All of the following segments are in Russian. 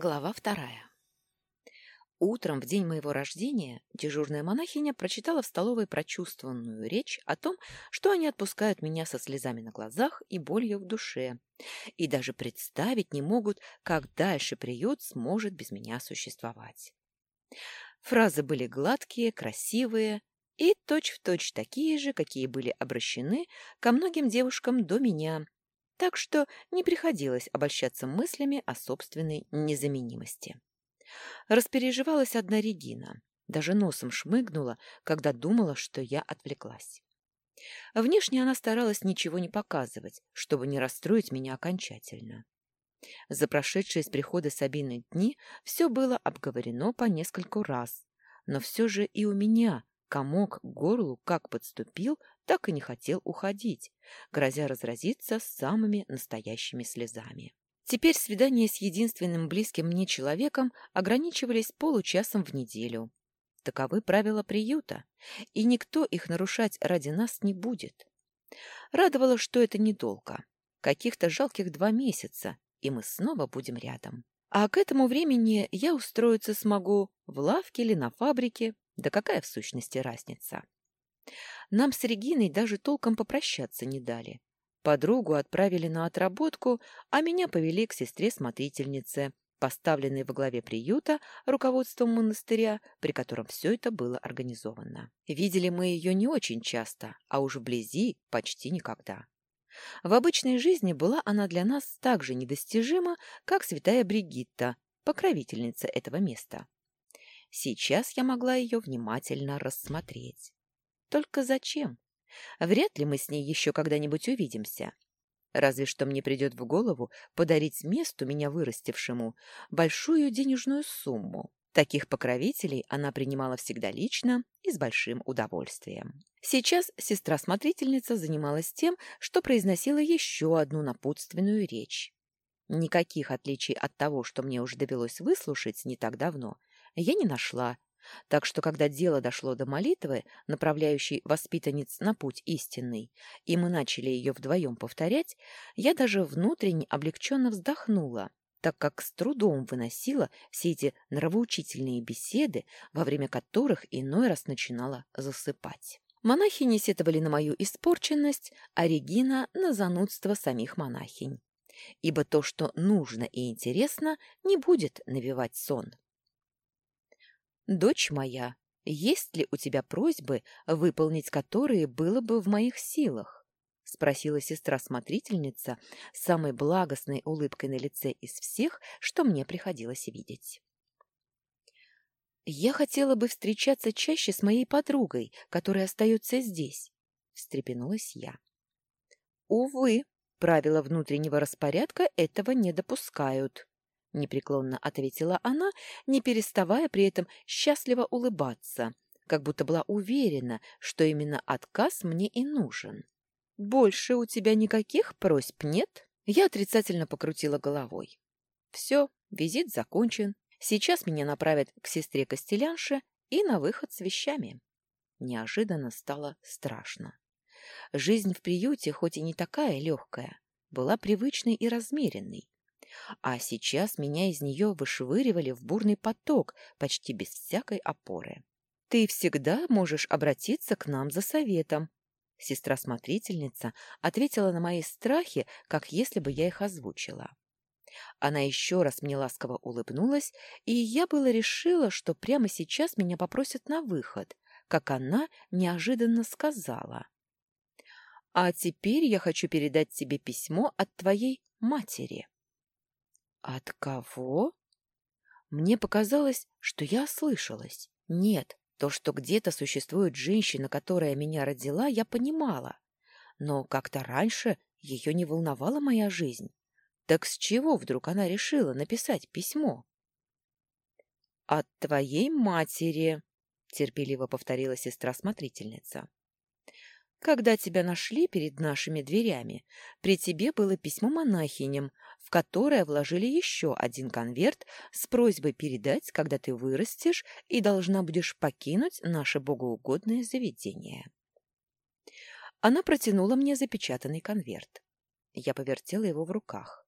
Глава вторая. Утром, в день моего рождения, дежурная монахиня прочитала в столовой прочувствованную речь о том, что они отпускают меня со слезами на глазах и болью в душе, и даже представить не могут, как дальше приют сможет без меня существовать. Фразы были гладкие, красивые и точь-в-точь точь такие же, какие были обращены ко многим девушкам до меня, так что не приходилось обольщаться мыслями о собственной незаменимости. Распереживалась одна Регина, даже носом шмыгнула, когда думала, что я отвлеклась. Внешне она старалась ничего не показывать, чтобы не расстроить меня окончательно. За прошедшие с прихода Сабины дни все было обговорено по нескольку раз, но все же и у меня комок к горлу как подступил, так и не хотел уходить, грозя разразиться самыми настоящими слезами. Теперь свидания с единственным близким мне человеком ограничивались получасом в неделю. Таковы правила приюта, и никто их нарушать ради нас не будет. Радовало, что это недолго, каких-то жалких два месяца, и мы снова будем рядом. А к этому времени я устроиться смогу в лавке или на фабрике, да какая в сущности разница? Нам с Региной даже толком попрощаться не дали. Подругу отправили на отработку, а меня повели к сестре-смотрительнице, поставленной во главе приюта руководством монастыря, при котором все это было организовано. Видели мы ее не очень часто, а уж вблизи почти никогда. В обычной жизни была она для нас так же недостижима, как святая Бригитта, покровительница этого места. Сейчас я могла ее внимательно рассмотреть. Только зачем? Вряд ли мы с ней еще когда-нибудь увидимся. Разве что мне придет в голову подарить месту, меня вырастившему, большую денежную сумму. Таких покровителей она принимала всегда лично и с большим удовольствием. Сейчас сестра-смотрительница занималась тем, что произносила еще одну напутственную речь. Никаких отличий от того, что мне уже довелось выслушать не так давно, я не нашла, так что, когда дело дошло до молитвы, направляющей воспитанниц на путь истинный, и мы начали ее вдвоем повторять, я даже внутренне облегченно вздохнула, так как с трудом выносила все эти нравоучительные беседы, во время которых иной раз начинала засыпать. Монахи не сетовали на мою испорченность, а Регина — на занудство самих монахинь. Ибо то, что нужно и интересно, не будет навевать сон. «Дочь моя, есть ли у тебя просьбы, выполнить которые было бы в моих силах?» — спросила сестра-смотрительница с самой благостной улыбкой на лице из всех, что мне приходилось видеть. «Я хотела бы встречаться чаще с моей подругой, которая остается здесь», — встрепенулась я. «Увы, правила внутреннего распорядка этого не допускают», — непреклонно ответила она, не переставая при этом счастливо улыбаться, как будто была уверена, что именно отказ мне и нужен. «Больше у тебя никаких просьб нет?» Я отрицательно покрутила головой. «Все, визит закончен. Сейчас меня направят к сестре Костелянше и на выход с вещами». Неожиданно стало страшно. Жизнь в приюте, хоть и не такая легкая, была привычной и размеренной, а сейчас меня из нее вышвыривали в бурный поток, почти без всякой опоры. «Ты всегда можешь обратиться к нам за советом», Сестра-смотрительница ответила на мои страхи, как если бы я их озвучила. Она еще раз мне ласково улыбнулась, и я было решила, что прямо сейчас меня попросят на выход, как она неожиданно сказала. «А теперь я хочу передать тебе письмо от твоей матери». От кого? Мне показалось, что я ослышалась. Нет, то, что где-то существует женщина, которая меня родила, я понимала. Но как-то раньше ее не волновала моя жизнь. Так с чего вдруг она решила написать письмо? «От твоей матери», — терпеливо повторила сестра-смотрительница. Когда тебя нашли перед нашими дверями, при тебе было письмо монахиням, в которое вложили еще один конверт с просьбой передать, когда ты вырастешь и должна будешь покинуть наше богоугодное заведение. Она протянула мне запечатанный конверт. Я повертела его в руках.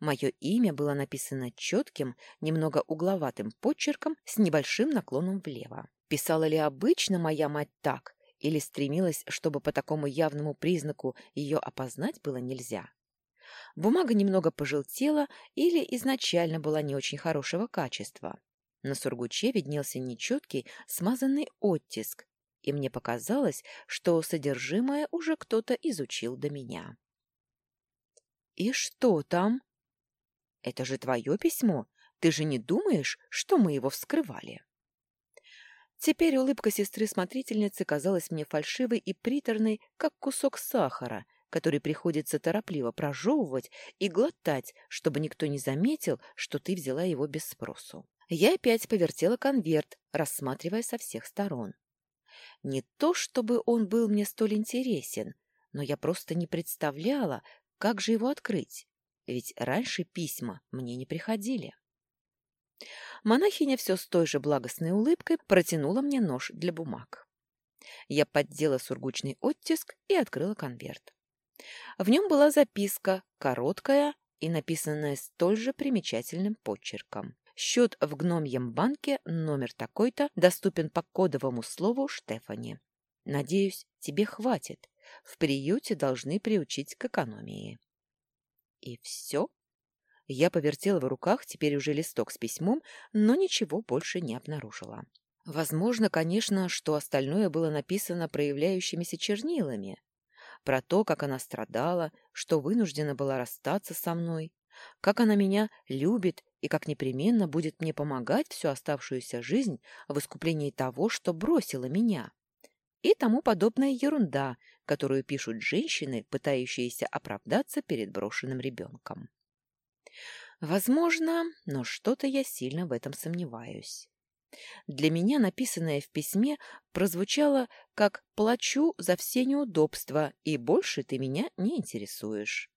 Мое имя было написано четким, немного угловатым почерком с небольшим наклоном влево. Писала ли обычно моя мать так, или стремилась, чтобы по такому явному признаку ее опознать было нельзя? Бумага немного пожелтела или изначально была не очень хорошего качества. На сургуче виднелся нечеткий, смазанный оттиск, и мне показалось, что содержимое уже кто-то изучил до меня. «И что там?» «Это же твое письмо. Ты же не думаешь, что мы его вскрывали?» Теперь улыбка сестры-смотрительницы казалась мне фальшивой и приторной, как кусок сахара, который приходится торопливо прожевывать и глотать, чтобы никто не заметил, что ты взяла его без спросу. Я опять повертела конверт, рассматривая со всех сторон. Не то, чтобы он был мне столь интересен, но я просто не представляла, как же его открыть, ведь раньше письма мне не приходили. Монахиня все с той же благостной улыбкой протянула мне нож для бумаг. Я поддела сургучный оттиск и открыла конверт. В нем была записка, короткая и написанная столь же примечательным почерком. Счет в гномьем банке, номер такой-то, доступен по кодовому слову Штефани. Надеюсь, тебе хватит. В приюте должны приучить к экономии. И все? Я повертела в руках теперь уже листок с письмом, но ничего больше не обнаружила. Возможно, конечно, что остальное было написано проявляющимися чернилами. Про то, как она страдала, что вынуждена была расстаться со мной, как она меня любит и как непременно будет мне помогать всю оставшуюся жизнь в искуплении того, что бросила меня. И тому подобная ерунда, которую пишут женщины, пытающиеся оправдаться перед брошенным ребенком. Возможно, но что-то я сильно в этом сомневаюсь. Для меня написанное в письме прозвучало как «плачу за все неудобства, и больше ты меня не интересуешь».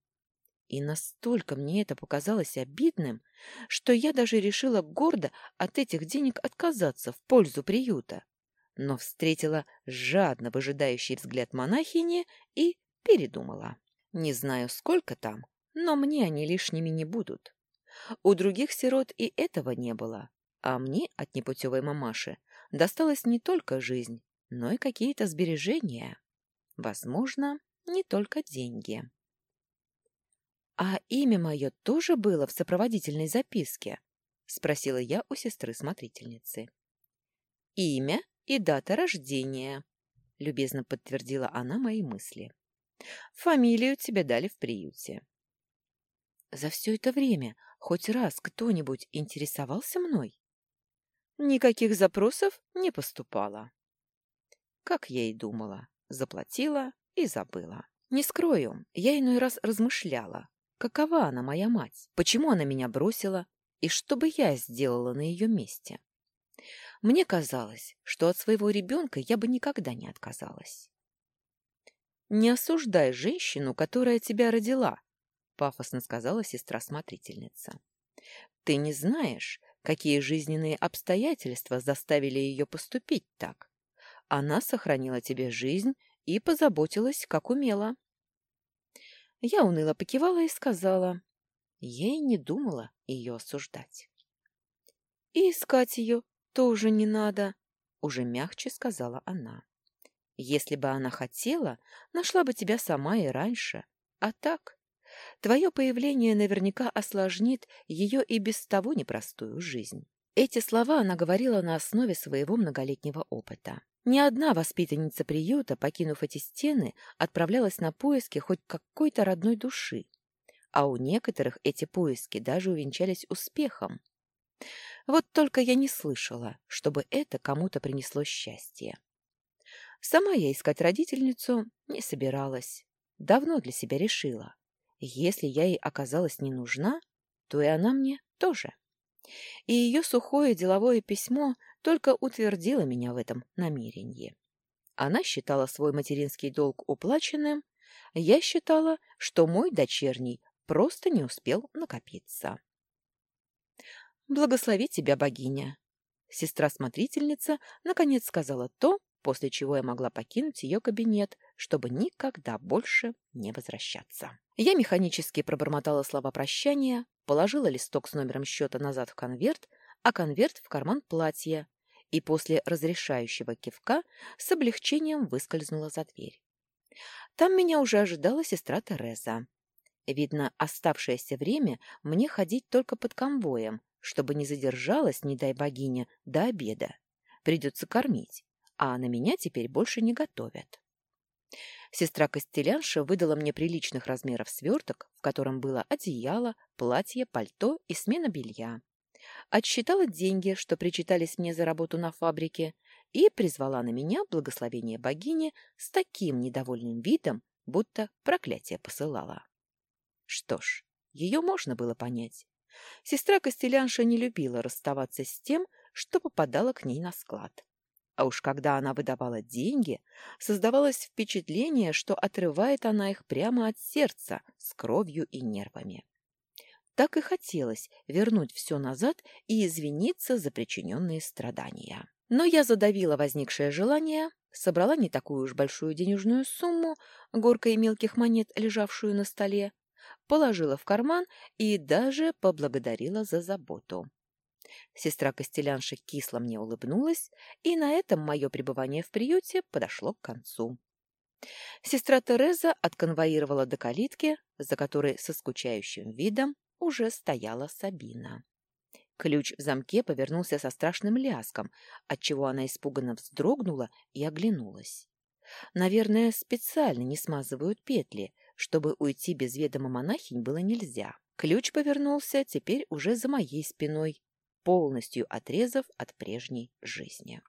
И настолько мне это показалось обидным, что я даже решила гордо от этих денег отказаться в пользу приюта. Но встретила жадно выжидающий взгляд монахини и передумала. Не знаю, сколько там, но мне они лишними не будут. У других сирот и этого не было, а мне от непутевой мамаши досталась не только жизнь, но и какие-то сбережения. Возможно, не только деньги. «А имя мое тоже было в сопроводительной записке?» — спросила я у сестры-смотрительницы. «Имя и дата рождения», — любезно подтвердила она мои мысли. «Фамилию тебе дали в приюте». «За все это время хоть раз кто-нибудь интересовался мной?» Никаких запросов не поступало. Как я и думала, заплатила и забыла. Не скрою, я иной раз размышляла, Какова она, моя мать? Почему она меня бросила? И что бы я сделала на ее месте? Мне казалось, что от своего ребенка я бы никогда не отказалась. «Не осуждай женщину, которая тебя родила», — пафосно сказала сестра-смотрительница. «Ты не знаешь, какие жизненные обстоятельства заставили ее поступить так. Она сохранила тебе жизнь и позаботилась, как умела. Я уныло покивала и сказала. ей не думала ее осуждать. «И искать ее тоже не надо», — уже мягче сказала она. «Если бы она хотела, нашла бы тебя сама и раньше. А так, твое появление наверняка осложнит ее и без того непростую жизнь». Эти слова она говорила на основе своего многолетнего опыта. Ни одна воспитанница приюта, покинув эти стены, отправлялась на поиски хоть какой-то родной души, а у некоторых эти поиски даже увенчались успехом. Вот только я не слышала, чтобы это кому-то принесло счастье. Сама я искать родительницу не собиралась. Давно для себя решила. Если я ей оказалась не нужна, то и она мне тоже. И ее сухое деловое письмо только утвердила меня в этом намерении. Она считала свой материнский долг уплаченным, я считала, что мой дочерний просто не успел накопиться. «Благослови тебя, богиня!» Сестра-смотрительница наконец сказала то, после чего я могла покинуть ее кабинет, чтобы никогда больше не возвращаться. Я механически пробормотала слова прощания, положила листок с номером счета назад в конверт, а конверт в карман платья, и после разрешающего кивка с облегчением выскользнула за дверь. Там меня уже ожидала сестра Тереза. Видно, оставшееся время мне ходить только под конвоем, чтобы не задержалась, не дай богиня, до обеда. Придется кормить, а на меня теперь больше не готовят. Сестра Костелянша выдала мне приличных размеров сверток, в котором было одеяло, платье, пальто и смена белья. Отсчитала деньги, что причитались мне за работу на фабрике, и призвала на меня благословение богини с таким недовольным видом, будто проклятие посылала. Что ж, ее можно было понять. Сестра Костелянша не любила расставаться с тем, что попадало к ней на склад. А уж когда она выдавала деньги, создавалось впечатление, что отрывает она их прямо от сердца, с кровью и нервами. Так и хотелось вернуть все назад и извиниться за причиненные страдания. Но я задавила возникшее желание, собрала не такую уж большую денежную сумму, горкой мелких монет, лежавшую на столе, положила в карман и даже поблагодарила за заботу. Сестра Костелянша кисло мне улыбнулась, и на этом мое пребывание в приюте подошло к концу. Сестра Тереза отконвоировала до калитки, за которой со скучающим видом уже стояла Сабина. Ключ в замке повернулся со страшным ляском, отчего она испуганно вздрогнула и оглянулась. Наверное, специально не смазывают петли, чтобы уйти без ведома монахинь было нельзя. Ключ повернулся теперь уже за моей спиной, полностью отрезав от прежней жизни.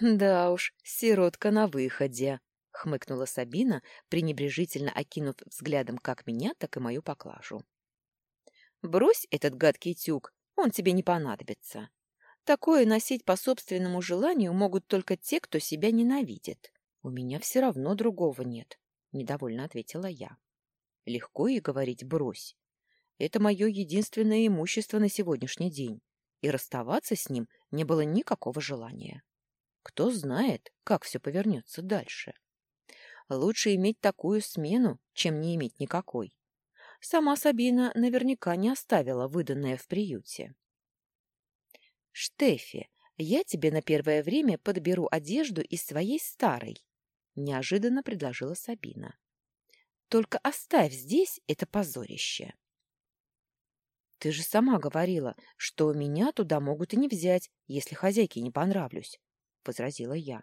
«Да уж, сиротка на выходе», — хмыкнула Сабина, пренебрежительно окинув взглядом как меня, так и мою поклажу. «Брось этот гадкий тюк, он тебе не понадобится. Такое носить по собственному желанию могут только те, кто себя ненавидит. У меня все равно другого нет», — недовольно ответила я. «Легко и говорить «брось». Это мое единственное имущество на сегодняшний день и расставаться с ним не было никакого желания. Кто знает, как все повернется дальше. Лучше иметь такую смену, чем не иметь никакой. Сама Сабина наверняка не оставила выданное в приюте. «Штефи, я тебе на первое время подберу одежду из своей старой», — неожиданно предложила Сабина. «Только оставь здесь это позорище». Ты же сама говорила, что меня туда могут и не взять, если хозяйке не понравлюсь, — возразила я.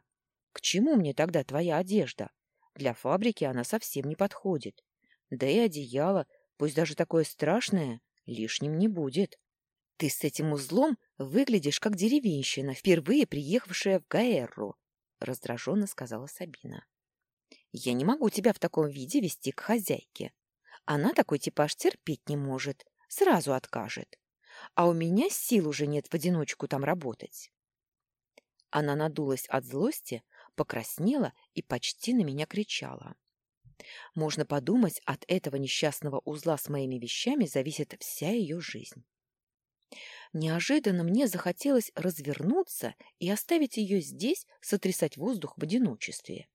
К чему мне тогда твоя одежда? Для фабрики она совсем не подходит. Да и одеяло, пусть даже такое страшное, лишним не будет. Ты с этим узлом выглядишь как деревенщина, впервые приехавшая в Гаэрру, — раздраженно сказала Сабина. Я не могу тебя в таком виде вести к хозяйке. Она такой типаж терпеть не может сразу откажет. А у меня сил уже нет в одиночку там работать. Она надулась от злости, покраснела и почти на меня кричала. Можно подумать, от этого несчастного узла с моими вещами зависит вся ее жизнь. Неожиданно мне захотелось развернуться и оставить ее здесь сотрясать воздух в одиночестве.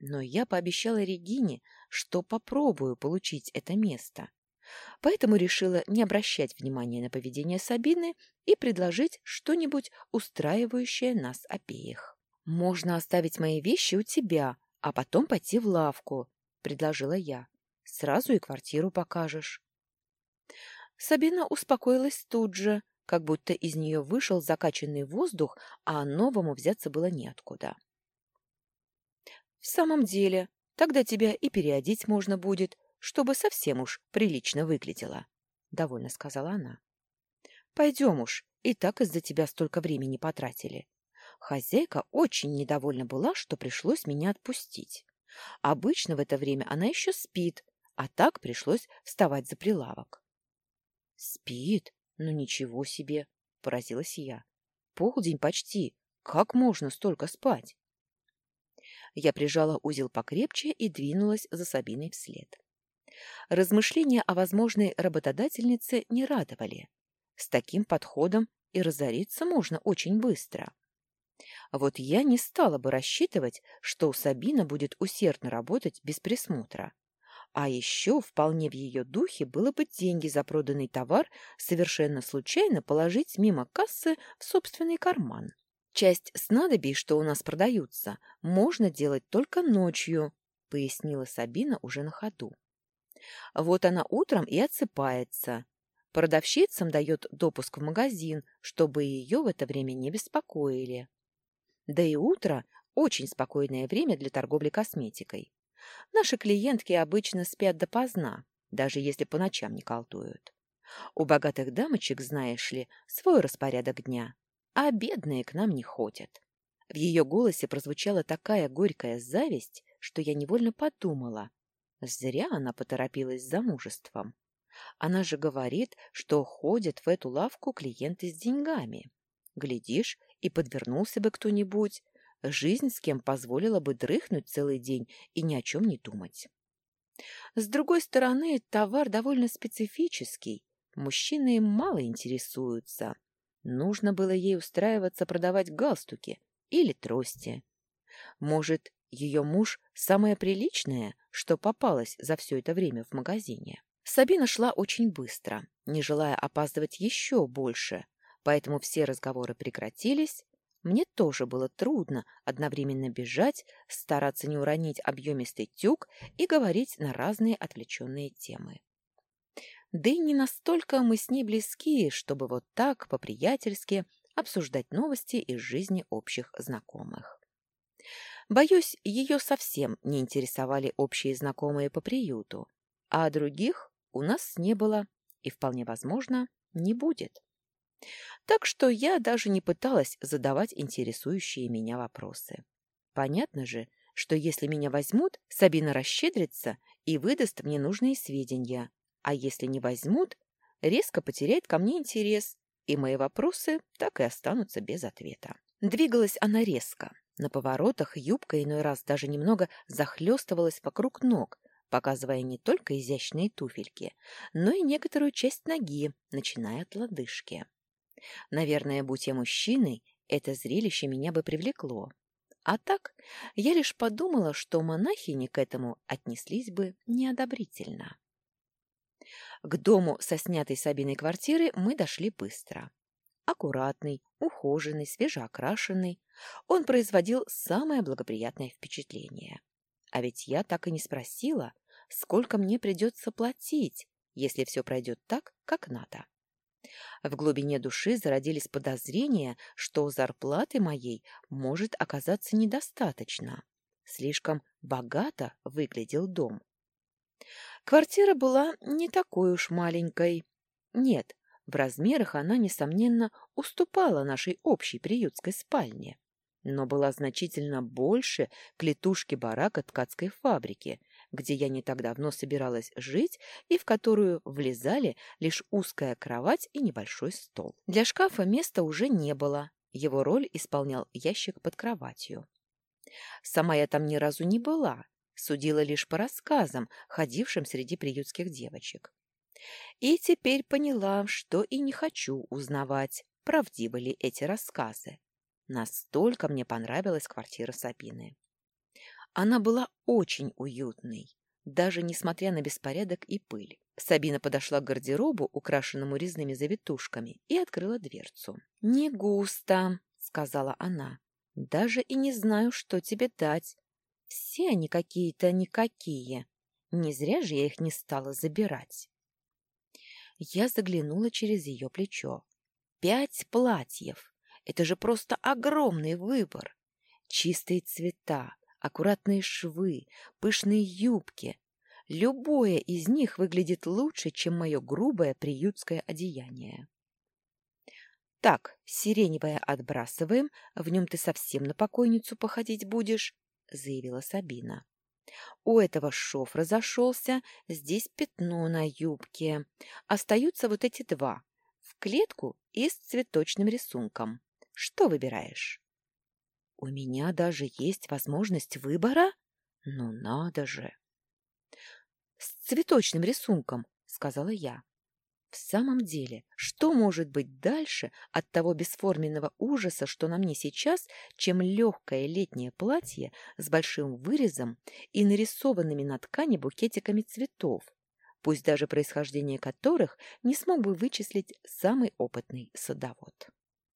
Но я пообещала Регине, что попробую получить это место, поэтому решила не обращать внимания на поведение Сабины и предложить что-нибудь устраивающее нас обеих. «Можно оставить мои вещи у тебя, а потом пойти в лавку», — предложила я. «Сразу и квартиру покажешь». Сабина успокоилась тут же, как будто из нее вышел закачанный воздух, а новому взяться было неоткуда. «В самом деле, тогда тебя и переодеть можно будет, чтобы совсем уж прилично выглядела, — довольно сказала она. — Пойдем уж, и так из-за тебя столько времени потратили. Хозяйка очень недовольна была, что пришлось меня отпустить. Обычно в это время она еще спит, а так пришлось вставать за прилавок. — Спит? Ну ничего себе! — поразилась я. — Полдень почти. Как можно столько спать? Я прижала узел покрепче и двинулась за Сабиной вслед. Размышления о возможной работодательнице не радовали. С таким подходом и разориться можно очень быстро. Вот я не стала бы рассчитывать, что у Сабина будет усердно работать без присмотра. А еще вполне в ее духе было бы деньги за проданный товар совершенно случайно положить мимо кассы в собственный карман. Часть снадобий, что у нас продаются, можно делать только ночью, пояснила Сабина уже на ходу. Вот она утром и отсыпается. Продавщицам дает допуск в магазин, чтобы ее в это время не беспокоили. Да и утро – очень спокойное время для торговли косметикой. Наши клиентки обычно спят допоздна, даже если по ночам не колдуют. У богатых дамочек, знаешь ли, свой распорядок дня, а бедные к нам не ходят. В ее голосе прозвучала такая горькая зависть, что я невольно подумала. Зря она поторопилась замужеством. Она же говорит, что ходят в эту лавку клиенты с деньгами. Глядишь, и подвернулся бы кто-нибудь, жизнь с кем позволила бы дрыхнуть целый день и ни о чем не думать. С другой стороны, товар довольно специфический, мужчины им мало интересуются. Нужно было ей устраиваться продавать галстуки или трости. Может, ее муж самое приличное, что попалось за все это время в магазине. Сабина шла очень быстро, не желая опаздывать еще больше, поэтому все разговоры прекратились, мне тоже было трудно одновременно бежать, стараться не уронить объемистый тюк и говорить на разные отвлеченные темы. Да и не настолько мы с ней близки, чтобы вот так, по-приятельски, обсуждать новости из жизни общих знакомых. Боюсь, ее совсем не интересовали общие знакомые по приюту, а других у нас не было и, вполне возможно, не будет. Так что я даже не пыталась задавать интересующие меня вопросы. Понятно же, что если меня возьмут, Сабина расщедрится и выдаст мне нужные сведения, а если не возьмут, резко потеряет ко мне интерес, и мои вопросы так и останутся без ответа. Двигалась она резко. На поворотах юбка иной раз даже немного захлестывалась вокруг ног, показывая не только изящные туфельки, но и некоторую часть ноги, начиная от лодыжки. Наверное, будь я мужчиной, это зрелище меня бы привлекло. А так, я лишь подумала, что монахини к этому отнеслись бы неодобрительно. К дому со снятой Сабиной квартиры мы дошли быстро. Аккуратный, ухоженный, свежеокрашенный, он производил самое благоприятное впечатление. А ведь я так и не спросила, сколько мне придется платить, если все пройдет так, как надо. В глубине души зародились подозрения, что зарплаты моей может оказаться недостаточно. Слишком богато выглядел дом. Квартира была не такой уж маленькой. Нет, в размерах она, несомненно, уступала нашей общей приютской спальне, но была значительно больше клетушки барака ткацкой фабрики, где я не так давно собиралась жить и в которую влезали лишь узкая кровать и небольшой стол. Для шкафа места уже не было, его роль исполнял ящик под кроватью. Сама я там ни разу не была, судила лишь по рассказам, ходившим среди приютских девочек. И теперь поняла, что и не хочу узнавать, правдивы ли эти рассказы. Настолько мне понравилась квартира Сабины. Она была очень уютной, даже несмотря на беспорядок и пыль. Сабина подошла к гардеробу, украшенному резными завитушками, и открыла дверцу. «Не густо», — сказала она. «Даже и не знаю, что тебе дать. Все они какие-то никакие. Не зря же я их не стала забирать». Я заглянула через ее плечо. «Пять платьев! Это же просто огромный выбор! Чистые цвета, аккуратные швы, пышные юбки. Любое из них выглядит лучше, чем мое грубое приютское одеяние. «Так, сиреневое отбрасываем, в нем ты совсем на покойницу походить будешь», — заявила Сабина. «У этого шов разошелся, здесь пятно на юбке. Остаются вот эти два — в клетку и с цветочным рисунком. Что выбираешь?» У меня даже есть возможность выбора? Ну надо же! С цветочным рисунком, сказала я. В самом деле, что может быть дальше от того бесформенного ужаса, что на мне сейчас, чем легкое летнее платье с большим вырезом и нарисованными на ткани букетиками цветов, пусть даже происхождение которых не смог бы вычислить самый опытный садовод.